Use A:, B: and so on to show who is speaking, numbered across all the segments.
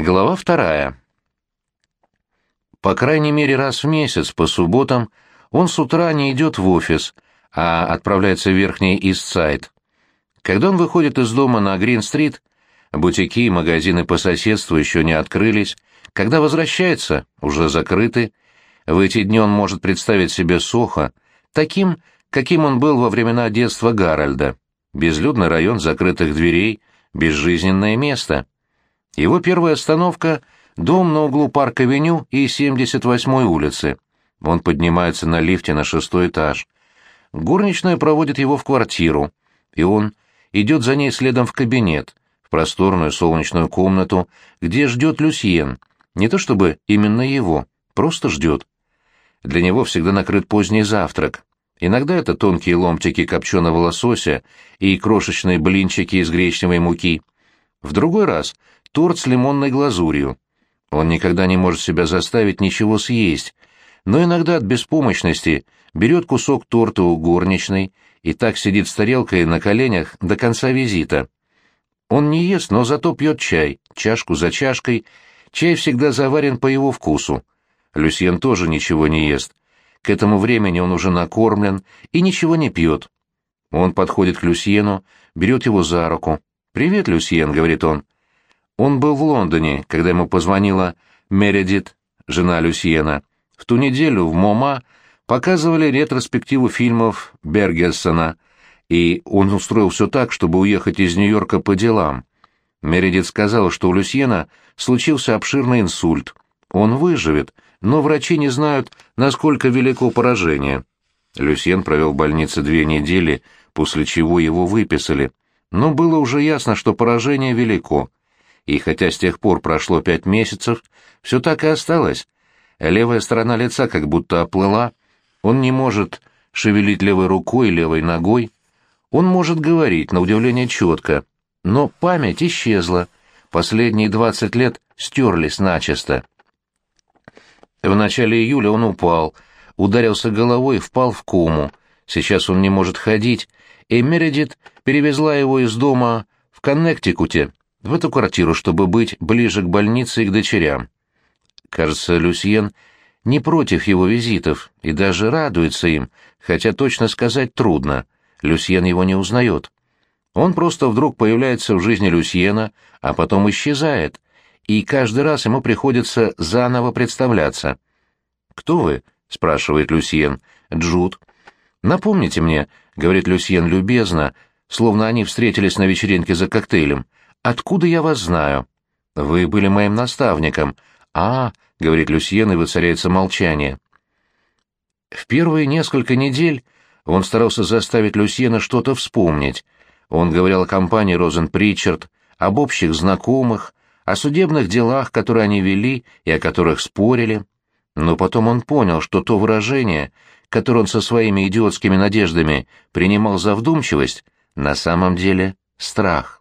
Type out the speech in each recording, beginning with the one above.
A: Глава вторая. По крайней мере раз в месяц по субботам он с утра не идет в офис, а отправляется в Верхний Истсайд. Когда он выходит из дома на Грин-стрит, бутики и магазины по соседству еще не открылись, когда возвращается, уже закрыты. В эти дни он может представить себе Сохо таким, каким он был во времена детства Гарольда. Безлюдный район закрытых дверей, безжизненное место. Его первая остановка — дом на углу Парк-авеню и 78-й улицы. Он поднимается на лифте на шестой этаж. Горничная проводит его в квартиру, и он идет за ней следом в кабинет, в просторную солнечную комнату, где ждет Люсьен. Не то чтобы именно его, просто ждет. Для него всегда накрыт поздний завтрак. Иногда это тонкие ломтики копченого лосося и крошечные блинчики из гречневой муки. В другой раз торт с лимонной глазурью. Он никогда не может себя заставить ничего съесть, но иногда от беспомощности берет кусок торта у горничной и так сидит с тарелкой на коленях до конца визита. Он не ест, но зато пьет чай, чашку за чашкой. Чай всегда заварен по его вкусу. Люсьен тоже ничего не ест. К этому времени он уже накормлен и ничего не пьет. Он подходит к Люсьену, берет его за руку. «Привет, Люсьен», — говорит он. Он был в Лондоне, когда ему позвонила Мередит, жена Люсьена. В ту неделю в МоМА показывали ретроспективу фильмов Бергессона, и он устроил все так, чтобы уехать из Нью-Йорка по делам. Мередит сказала, что у Люсьена случился обширный инсульт. Он выживет, но врачи не знают, насколько велико поражение. Люсьен провел в больнице две недели, после чего его выписали. Но было уже ясно, что поражение велико и хотя с тех пор прошло пять месяцев, все так и осталось. Левая сторона лица как будто оплыла, он не может шевелить левой рукой, левой ногой. Он может говорить, на удивление четко, но память исчезла, последние двадцать лет стерлись начисто. В начале июля он упал, ударился головой и впал в кому. Сейчас он не может ходить, и Мередит перевезла его из дома в Коннектикуте в эту квартиру, чтобы быть ближе к больнице и к дочерям. Кажется, Люсьен не против его визитов и даже радуется им, хотя точно сказать трудно. Люсьен его не узнает. Он просто вдруг появляется в жизни Люсьена, а потом исчезает, и каждый раз ему приходится заново представляться. «Кто вы?» — спрашивает Люсьен. «Джуд». «Напомните мне», — говорит Люсьен любезно, словно они встретились на вечеринке за коктейлем, — Откуда я вас знаю? Вы были моим наставником. А, говорит Люсьен, и воцаряется молчание. В первые несколько недель он старался заставить Люсьена что-то вспомнить. Он говорил о компании Розен Причард, об общих знакомых, о судебных делах, которые они вели и о которых спорили. Но потом он понял, что то выражение, которое он со своими идиотскими надеждами принимал за вдумчивость, на самом деле страх.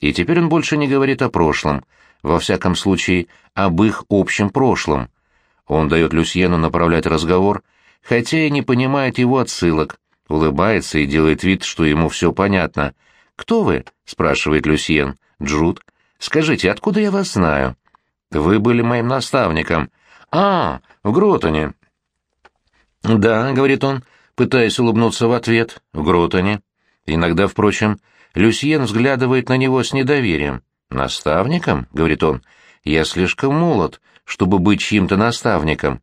A: И теперь он больше не говорит о прошлом, во всяком случае, об их общем прошлом. Он дает Люсьену направлять разговор, хотя и не понимает его отсылок, улыбается и делает вид, что ему все понятно. «Кто вы?» — спрашивает Люсьен. «Джуд. Скажите, откуда я вас знаю?» «Вы были моим наставником». «А, в Гротоне». «Да», — говорит он, пытаясь улыбнуться в ответ, — «в Гротоне». Иногда, впрочем, Люсьен взглядывает на него с недоверием. «Наставником?» — говорит он. «Я слишком молод, чтобы быть чьим-то наставником».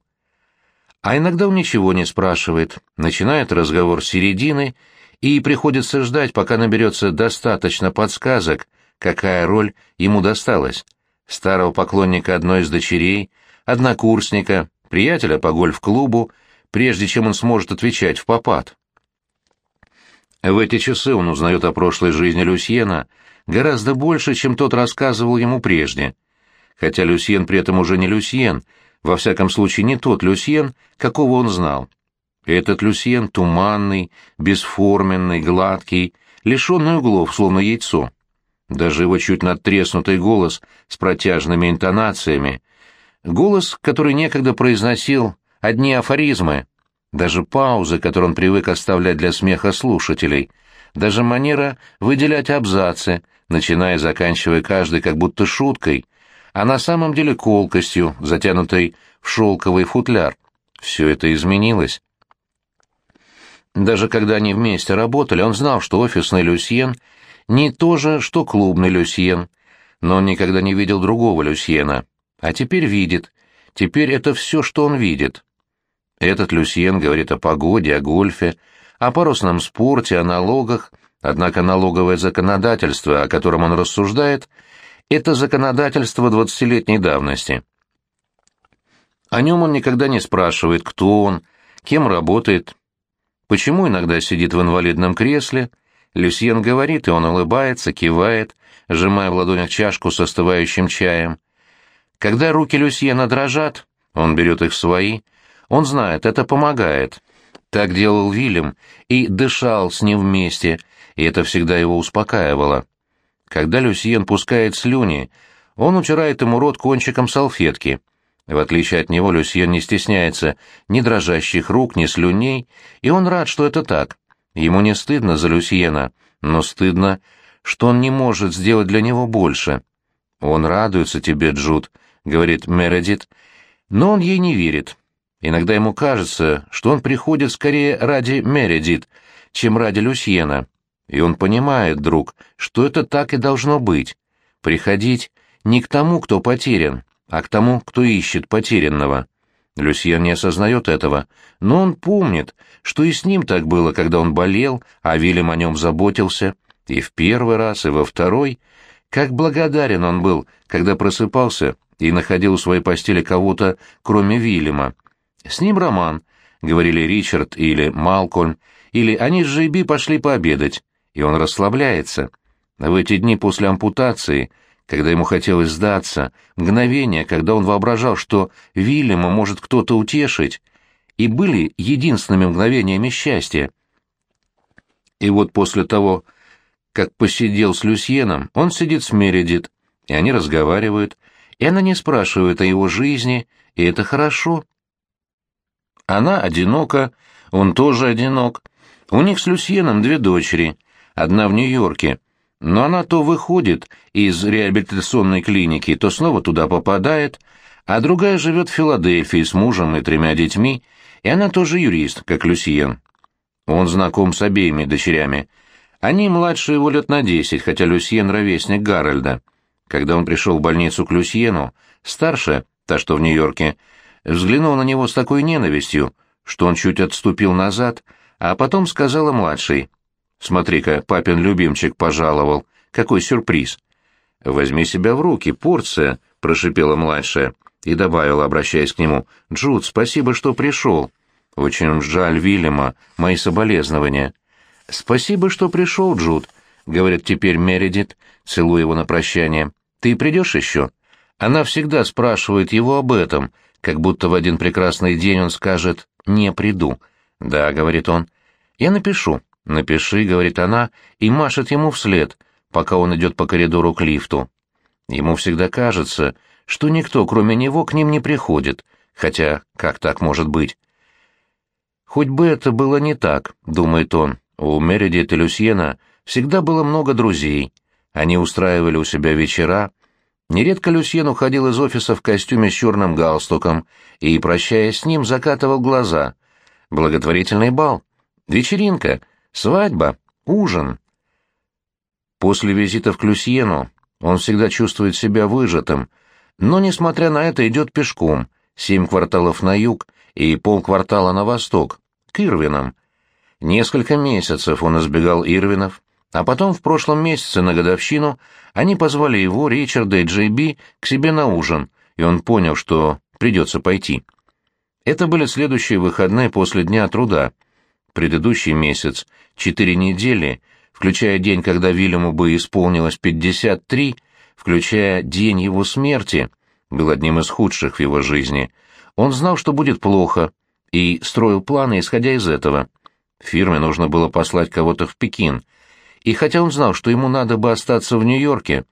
A: А иногда он ничего не спрашивает, начинает разговор с середины, и приходится ждать, пока наберется достаточно подсказок, какая роль ему досталась. Старого поклонника одной из дочерей, однокурсника, приятеля по гольф-клубу, прежде чем он сможет отвечать в попад. В эти часы он узнает о прошлой жизни Люсьена гораздо больше, чем тот рассказывал ему прежде. Хотя Люсьен при этом уже не Люсьен, во всяком случае не тот Люсьен, какого он знал. Этот Люсьен туманный, бесформенный, гладкий, лишенный углов, словно яйцо. Даже его чуть надтреснутый голос с протяжными интонациями, голос, который некогда произносил одни афоризмы, даже паузы, которые он привык оставлять для смеха слушателей, даже манера выделять абзацы, начиная и заканчивая каждый как будто шуткой, а на самом деле колкостью, затянутой в шелковый футляр. Все это изменилось. Даже когда они вместе работали, он знал, что офисный Люсьен не то же, что клубный Люсьен, но он никогда не видел другого Люсьена. А теперь видит. Теперь это все, что он видит. Этот Люсьен говорит о погоде, о гольфе, о парусном спорте, о налогах, однако налоговое законодательство, о котором он рассуждает, это законодательство двадцатилетней давности. О нем он никогда не спрашивает, кто он, кем работает, почему иногда сидит в инвалидном кресле. Люсьен говорит, и он улыбается, кивает, сжимая в ладонях чашку с остывающим чаем. Когда руки Люсьена дрожат, он берет их в свои, он знает, это помогает. Так делал Вильям и дышал с ним вместе, и это всегда его успокаивало. Когда Люсьен пускает слюни, он утирает ему рот кончиком салфетки. В отличие от него, Люсьен не стесняется ни дрожащих рук, ни слюней, и он рад, что это так. Ему не стыдно за Люсьена, но стыдно, что он не может сделать для него больше. «Он радуется тебе, Джуд», — говорит Мередит, но он ей не верит. Иногда ему кажется, что он приходит скорее ради Мередит, чем ради Люсьена. И он понимает, друг, что это так и должно быть. Приходить не к тому, кто потерян, а к тому, кто ищет потерянного. Люсьен не осознает этого, но он помнит, что и с ним так было, когда он болел, а Вильям о нем заботился, и в первый раз, и во второй. Как благодарен он был, когда просыпался и находил у своей постели кого-то, кроме Вильяма. С ним роман, говорили Ричард или Малкольм, или они с Джейби пошли пообедать, и он расслабляется. В эти дни после ампутации, когда ему хотелось сдаться, мгновения, когда он воображал, что Вильяма может кто-то утешить, и были единственными мгновениями счастья. И вот после того, как посидел с Люсьеном, он сидит с Мередит, и они разговаривают, и она не спрашивает о его жизни, и это хорошо. Она одинока, он тоже одинок. У них с Люсьеном две дочери, одна в Нью-Йорке, но она то выходит из реабилитационной клиники, то снова туда попадает, а другая живет в Филадельфии с мужем и тремя детьми, и она тоже юрист, как Люсьен. Он знаком с обеими дочерями. Они младше его лет на десять, хотя Люсьен — ровесник Гарольда. Когда он пришел в больницу к Люсьену, старшая, та, что в Нью-Йорке, взглянула на него с такой ненавистью, что он чуть отступил назад, а потом сказала младшей, Смотри-ка, папин любимчик пожаловал. Какой сюрприз. Возьми себя в руки, порция, прошипела младшая и добавила, обращаясь к нему. Джуд, спасибо, что пришел. Очень жаль Вильяма, мои соболезнования. Спасибо, что пришел, Джуд, говорит теперь Мередит, целуя его на прощание. Ты придешь еще? Она всегда спрашивает его об этом, как будто в один прекрасный день он скажет «не приду». «Да», — говорит он, — «я напишу. «Напиши», — говорит она, и машет ему вслед, пока он идет по коридору к лифту. Ему всегда кажется, что никто, кроме него, к ним не приходит, хотя как так может быть? «Хоть бы это было не так», — думает он, — «у Мередит и Люсьена всегда было много друзей. Они устраивали у себя вечера. Нередко Люсьен уходил из офиса в костюме с черным галстуком и, прощаясь с ним, закатывал глаза. Благотворительный бал. Вечеринка — Свадьба, ужин. После визита к Люсьену он всегда чувствует себя выжатым, но, несмотря на это, идет пешком, семь кварталов на юг и полквартала на восток, к Ирвинам. Несколько месяцев он избегал Ирвинов, а потом в прошлом месяце на годовщину они позвали его, Ричарда и Джей Би, к себе на ужин, и он понял, что придется пойти. Это были следующие выходные после Дня труда. Предыдущий месяц Четыре недели, включая день, когда Вильяму бы исполнилось 53, включая день его смерти, был одним из худших в его жизни. Он знал, что будет плохо, и строил планы, исходя из этого. Фирме нужно было послать кого-то в Пекин. И хотя он знал, что ему надо бы остаться в Нью-Йорке,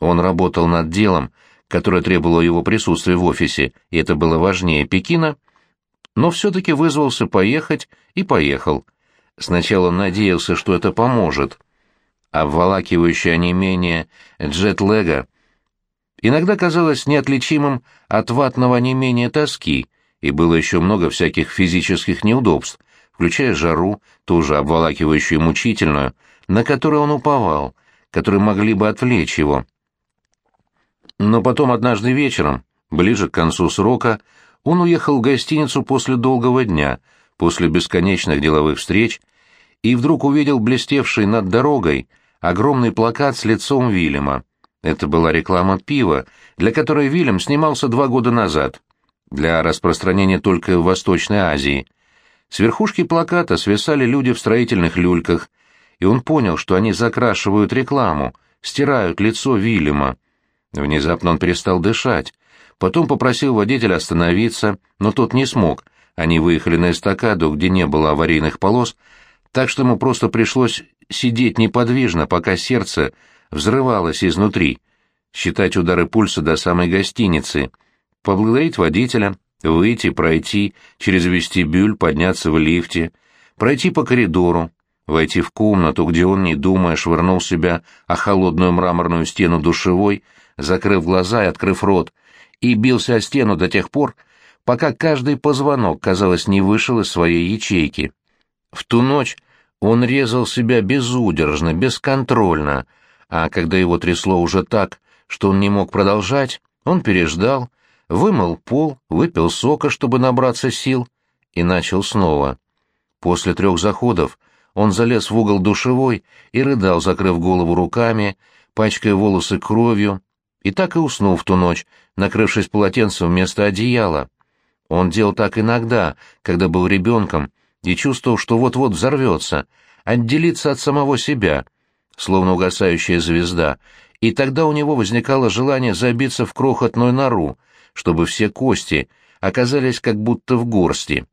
A: он работал над делом, которое требовало его присутствия в офисе, и это было важнее Пекина, но все-таки вызвался поехать и поехал. Сначала он надеялся, что это поможет. Обволакивающее онемение джетлега иногда казалось неотличимым от ватного онемения тоски, и было еще много всяких физических неудобств, включая жару, тоже обволакивающую мучительную, на которую он уповал, которые могли бы отвлечь его. Но потом однажды вечером, ближе к концу срока, он уехал в гостиницу после долгого дня, после бесконечных деловых встреч, и вдруг увидел блестевший над дорогой огромный плакат с лицом Вильяма. Это была реклама пива, для которой Вильям снимался два года назад, для распространения только в Восточной Азии. С верхушки плаката свисали люди в строительных люльках, и он понял, что они закрашивают рекламу, стирают лицо Вильяма. Внезапно он перестал дышать. Потом попросил водителя остановиться, но тот не смог. Они выехали на эстакаду, где не было аварийных полос, так что ему просто пришлось сидеть неподвижно, пока сердце взрывалось изнутри, считать удары пульса до самой гостиницы, поблагодарить водителя, выйти, пройти, через вестибюль, подняться в лифте, пройти по коридору, войти в комнату, где он, не думая, швырнул себя о холодную мраморную стену душевой, закрыв глаза и открыв рот, и бился о стену до тех пор, пока каждый позвонок, казалось, не вышел из своей ячейки. В ту ночь он резал себя безудержно, бесконтрольно, а когда его трясло уже так, что он не мог продолжать, он переждал, вымыл пол, выпил сока, чтобы набраться сил, и начал снова. После трех заходов он залез в угол душевой и рыдал, закрыв голову руками, пачкая волосы кровью, и так и уснул в ту ночь, накрывшись полотенцем вместо одеяла. Он делал так иногда, когда был ребенком, и чувствовал, что вот-вот взорвется, отделиться от самого себя, словно угасающая звезда, и тогда у него возникало желание забиться в крохотную нору, чтобы все кости оказались как будто в горсти.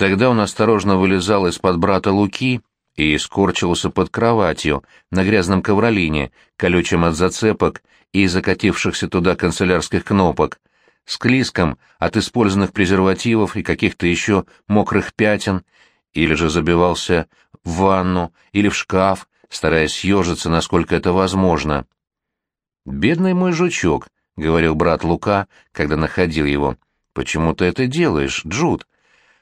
A: Тогда он осторожно вылезал из-под брата Луки и скорчился под кроватью на грязном ковролине, колючем от зацепок и закатившихся туда канцелярских кнопок, с клиском от использованных презервативов и каких-то еще мокрых пятен, или же забивался в ванну или в шкаф, стараясь съежиться, насколько это возможно. «Бедный мой жучок», — говорил брат Лука, когда находил его. «Почему ты это делаешь, Джуд?»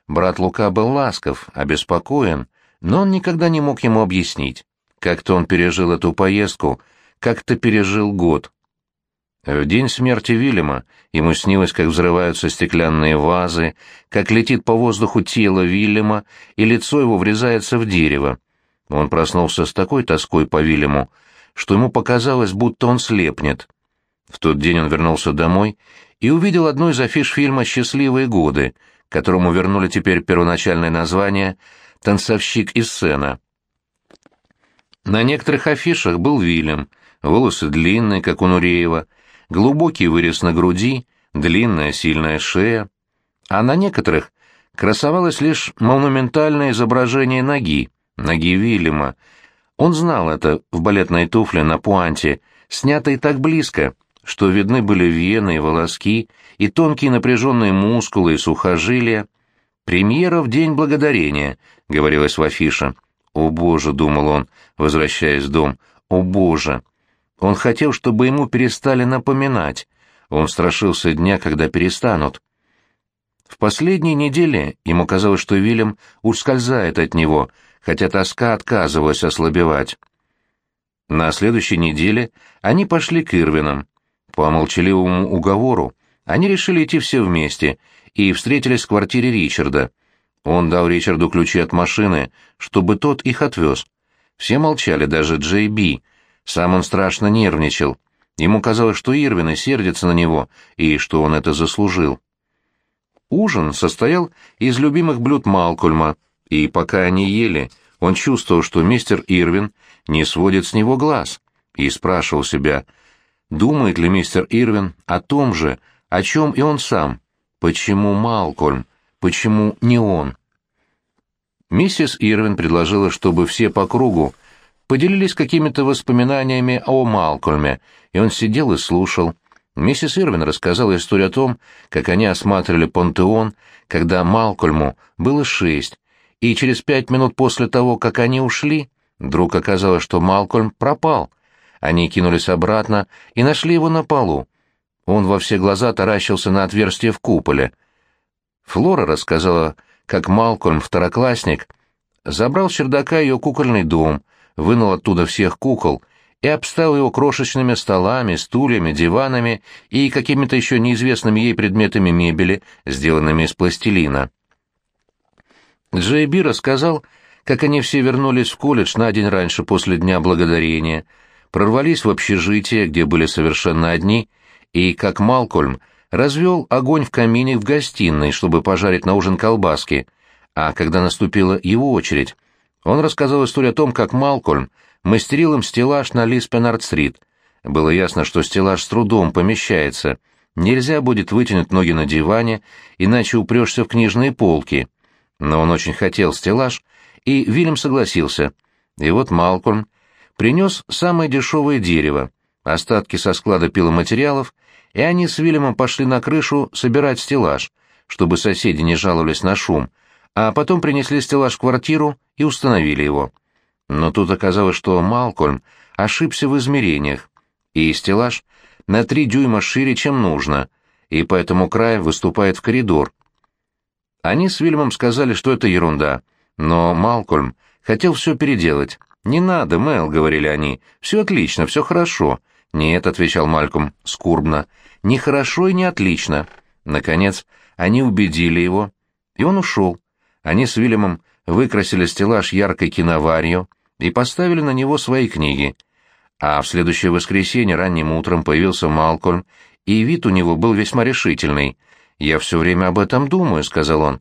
A: Брат Лука был ласков, обеспокоен, но он никогда не мог ему объяснить. Как-то он пережил эту поездку, как-то пережил год. В день смерти Вильяма ему снилось, как взрываются стеклянные вазы, как летит по воздуху тело Вильяма, и лицо его врезается в дерево. Он проснулся с такой тоской по Вильяму, что ему показалось, будто он слепнет. В тот день он вернулся домой и увидел одну из афиш фильма «Счастливые годы», которому вернули теперь первоначальное название «Танцовщик из сцена». На некоторых афишах был Вильям, волосы длинные, как у Нуреева, глубокий вырез на груди, длинная сильная шея, а на некоторых красовалось лишь монументальное изображение ноги, ноги Вильяма. Он знал это в балетной туфле на пуанте, снятой так близко, что видны были вены и волоски, и тонкие напряженные мускулы и сухожилия. «Премьера в День Благодарения», — говорилось в афише. «О боже», — думал он, возвращаясь в дом, — «о боже». Он хотел, чтобы ему перестали напоминать. Он страшился дня, когда перестанут. В последние недели ему казалось, что Вильям ускользает от него, хотя тоска отказывалась ослабевать. На следующей неделе они пошли к Ирвинам. По молчаливому уговору они решили идти все вместе и встретились в квартире Ричарда. Он дал Ричарду ключи от машины, чтобы тот их отвез. Все молчали, даже Джей Би, сам он страшно нервничал. Ему казалось, что Ирвины сердятся на него, и что он это заслужил. Ужин состоял из любимых блюд Малкольма, и пока они ели, он чувствовал, что мистер Ирвин не сводит с него глаз, и спрашивал себя, думает ли мистер Ирвин о том же, о чем и он сам. Почему Малкольм? Почему не он? Миссис Ирвин предложила, чтобы все по кругу поделились какими-то воспоминаниями о Малкольме, и он сидел и слушал. Миссис Ирвин рассказала историю о том, как они осматривали пантеон, когда Малкольму было шесть, и через пять минут после того, как они ушли, вдруг оказалось, что Малкольм пропал. Они кинулись обратно и нашли его на полу. Он во все глаза таращился на отверстие в куполе. Флора рассказала, как Малкольм, второклассник, забрал с чердака ее кукольный дом, вынул оттуда всех кукол и обставил его крошечными столами, стульями, диванами и какими-то еще неизвестными ей предметами мебели, сделанными из пластилина. Джейби рассказал, как они все вернулись в колледж на день раньше после Дня Благодарения, прорвались в общежитие, где были совершенно одни, и как Малкольм развел огонь в камине в гостиной, чтобы пожарить на ужин колбаски, а когда наступила его очередь, он рассказал историю о том, как Малкольм мастерил им стеллаж на Лиспенард-стрит. Было ясно, что стеллаж с трудом помещается. Нельзя будет вытянуть ноги на диване, иначе упрешься в книжные полки. Но он очень хотел стеллаж, и Вильям согласился. И вот Малкольм принес самое дешевое дерево, остатки со склада пиломатериалов, и они с Вильямом пошли на крышу собирать стеллаж, чтобы соседи не жаловались на шум, а потом принесли стеллаж в квартиру и установили его. Но тут оказалось, что Малкольм ошибся в измерениях, и стеллаж на три дюйма шире, чем нужно, и поэтому край выступает в коридор. Они с Вильямом сказали, что это ерунда, но Малкольм хотел все переделать. «Не надо, Мэл», — говорили они, — «все отлично, все хорошо». «Нет», — отвечал Мальком скорбно, — «не хорошо и не отлично». Наконец, они убедили его, и он ушел. Они с Вильямом выкрасили стеллаж яркой киноварью, и поставили на него свои книги. А в следующее воскресенье ранним утром появился Малкольм, и вид у него был весьма решительный. «Я все время об этом думаю», — сказал он.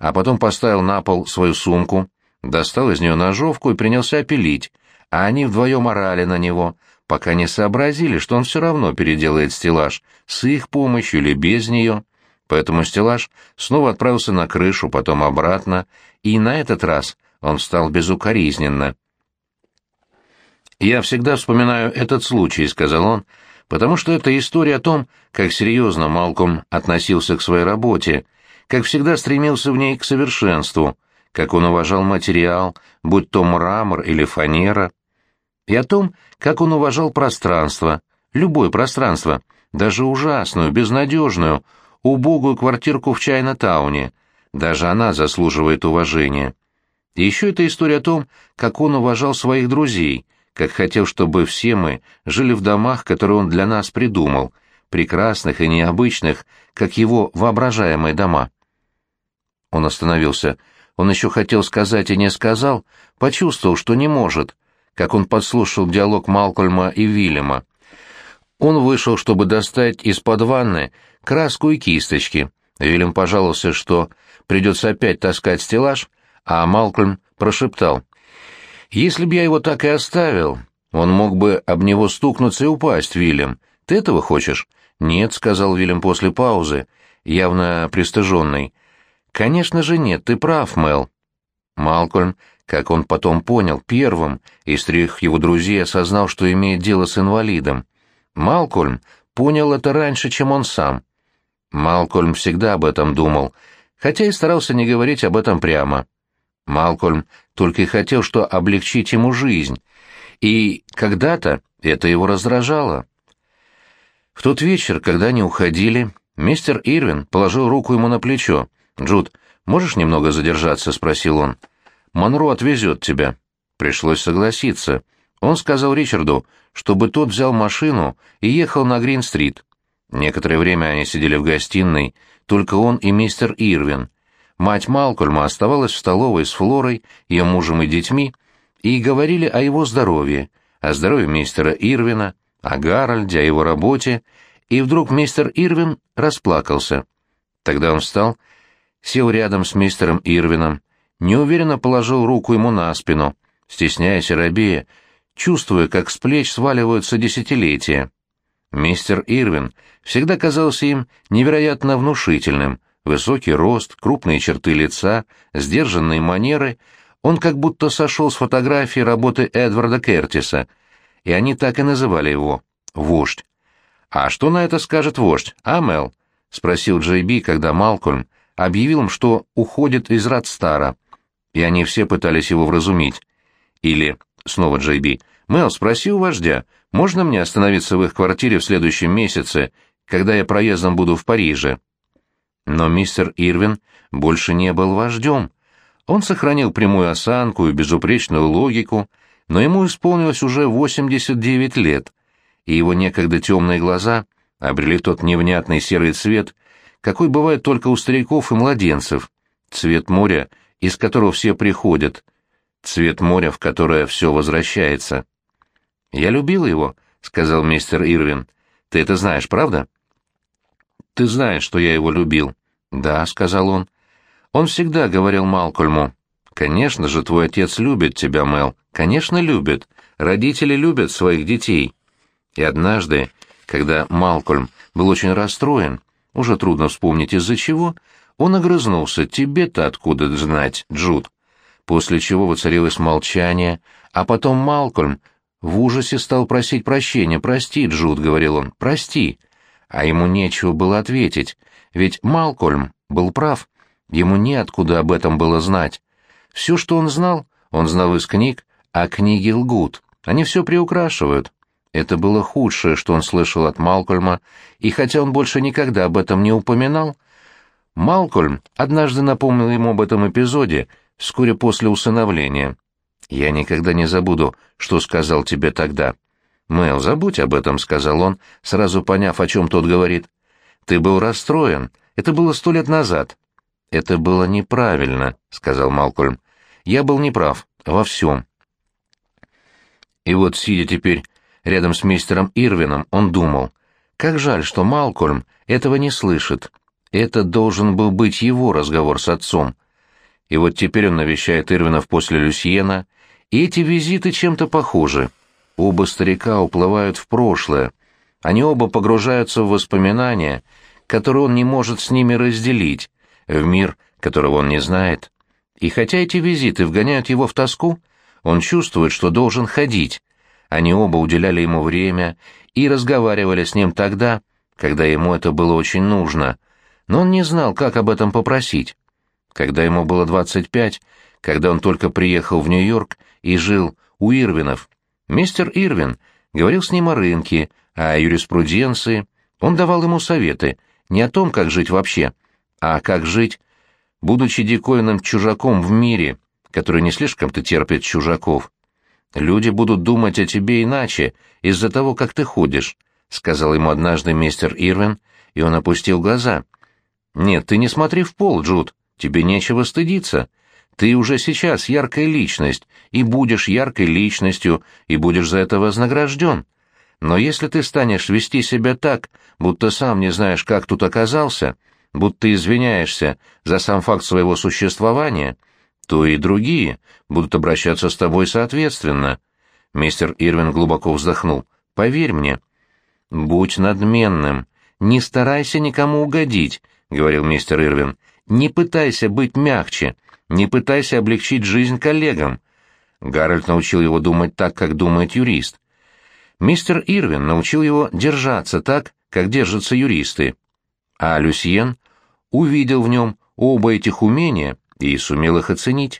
A: А потом поставил на пол свою сумку, достал из нее ножовку и принялся пилить, а они вдвоем орали на него, пока не сообразили, что он все равно переделает стеллаж, с их помощью или без нее. Поэтому стеллаж снова отправился на крышу, потом обратно, и на этот раз он встал безукоризненно. «Я всегда вспоминаю этот случай», — сказал он, — «потому что это история о том, как серьезно Малком относился к своей работе, как всегда стремился в ней к совершенству, как он уважал материал, будь то мрамор или фанера, и о том, как он уважал пространство, любое пространство, даже ужасную, безнадежную, убогую квартирку в Чайна-тауне, даже она заслуживает уважения. И еще это история о том, как он уважал своих друзей — как хотел, чтобы все мы жили в домах, которые он для нас придумал, прекрасных и необычных, как его воображаемые дома. Он остановился. Он еще хотел сказать и не сказал, почувствовал, что не может, как он подслушал диалог Малкольма и Вильяма. Он вышел, чтобы достать из-под ванны краску и кисточки. Вильям пожаловался, что придется опять таскать стеллаж, а Малкольм прошептал — если б я его так и оставил, он мог бы об него стукнуться и упасть, Вильям. Ты этого хочешь? Нет, сказал Вильям после паузы, явно пристыженный. Конечно же нет, ты прав, Мел. Малкольм, как он потом понял, первым из трех его друзей осознал, что имеет дело с инвалидом. Малкольм понял это раньше, чем он сам. Малкольм всегда об этом думал, хотя и старался не говорить об этом прямо. Малкольм только и хотел, что облегчить ему жизнь, и когда-то это его раздражало. В тот вечер, когда они уходили, мистер Ирвин положил руку ему на плечо. «Джуд, можешь немного задержаться?» — спросил он. «Монро отвезет тебя». Пришлось согласиться. Он сказал Ричарду, чтобы тот взял машину и ехал на Грин-стрит. Некоторое время они сидели в гостиной, только он и мистер Ирвин — Мать Малкольма оставалась в столовой с Флорой, ее мужем и детьми, и говорили о его здоровье, о здоровье мистера Ирвина, о Гарольде, о его работе, и вдруг мистер Ирвин расплакался. Тогда он встал, сел рядом с мистером Ирвином, неуверенно положил руку ему на спину, стесняясь и робея, чувствуя, как с плеч сваливаются десятилетия. Мистер Ирвин всегда казался им невероятно внушительным — Высокий рост, крупные черты лица, сдержанные манеры, он как будто сошел с фотографии работы Эдварда Кертиса, и они так и называли его — «Вождь». «А что на это скажет вождь, а, Мел?» — спросил Джей Би, когда Малкольм объявил им, что уходит из Радстара, и они все пытались его вразумить. Или, снова Джей Би, Мэл, спроси у вождя, можно мне остановиться в их квартире в следующем месяце, когда я проездом буду в Париже?» Но мистер Ирвин больше не был вождем. Он сохранил прямую осанку и безупречную логику, но ему исполнилось уже 89 лет, и его некогда темные глаза обрели тот невнятный серый цвет, какой бывает только у стариков и младенцев, цвет моря, из которого все приходят, цвет моря, в которое все возвращается. «Я любил его», — сказал мистер Ирвин. «Ты это знаешь, правда?» «Ты знаешь, что я его любил». «Да», — сказал он. Он всегда говорил Малкольму. «Конечно же, твой отец любит тебя, Мел. Конечно, любит. Родители любят своих детей». И однажды, когда Малкольм был очень расстроен, уже трудно вспомнить из-за чего, он огрызнулся «Тебе-то откуда знать, Джуд?» После чего воцарилось молчание, а потом Малкольм в ужасе стал просить прощения. «Прости, Джуд», — говорил он, — «прости». А ему нечего было ответить, ведь Малкольм был прав, ему неоткуда об этом было знать. Все, что он знал, он знал из книг, а книги лгут, они все приукрашивают. Это было худшее, что он слышал от Малкольма, и хотя он больше никогда об этом не упоминал, Малкольм однажды напомнил ему об этом эпизоде вскоре после усыновления. «Я никогда не забуду, что сказал тебе тогда». «Мэл, забудь об этом», — сказал он, сразу поняв, о чем тот говорит. «Ты был расстроен. Это было сто лет назад». «Это было неправильно», — сказал Малкольм. «Я был неправ во всем». И вот, сидя теперь рядом с мистером Ирвином, он думал, как жаль, что Малкольм этого не слышит. Это должен был быть его разговор с отцом. И вот теперь он навещает Ирвинов после Люсьена, и эти визиты чем-то похожи. Оба старика уплывают в прошлое. Они оба погружаются в воспоминания, которые он не может с ними разделить, в мир, которого он не знает. И хотя эти визиты вгоняют его в тоску, он чувствует, что должен ходить, они оба уделяли ему время и разговаривали с ним тогда, когда ему это было очень нужно, но он не знал, как об этом попросить. Когда ему было 25, когда он только приехал в Нью-Йорк и жил у Ирвинов, мистер Ирвин говорил с ним о рынке, о юриспруденции, он давал ему советы не о том, как жить вообще, а как жить, будучи диковинным чужаком в мире, который не слишком-то терпит чужаков. Люди будут думать о тебе иначе из-за того, как ты ходишь», — сказал ему однажды мистер Ирвин, и он опустил глаза. «Нет, ты не смотри в пол, Джуд, тебе нечего стыдиться. Ты уже сейчас яркая личность, и будешь яркой личностью, и будешь за это вознагражден. Но если ты станешь вести себя так, будто сам не знаешь, как тут оказался, будто извиняешься за сам факт своего существования, — то и другие будут обращаться с тобой соответственно. Мистер Ирвин глубоко вздохнул. Поверь мне. Будь надменным. Не старайся никому угодить, говорил мистер Ирвин. Не пытайся быть мягче. Не пытайся облегчить жизнь коллегам. Гарольд научил его думать так, как думает юрист. Мистер Ирвин научил его держаться так, как держатся юристы. А Люсьен увидел в нем оба этих умения и сумел их оценить.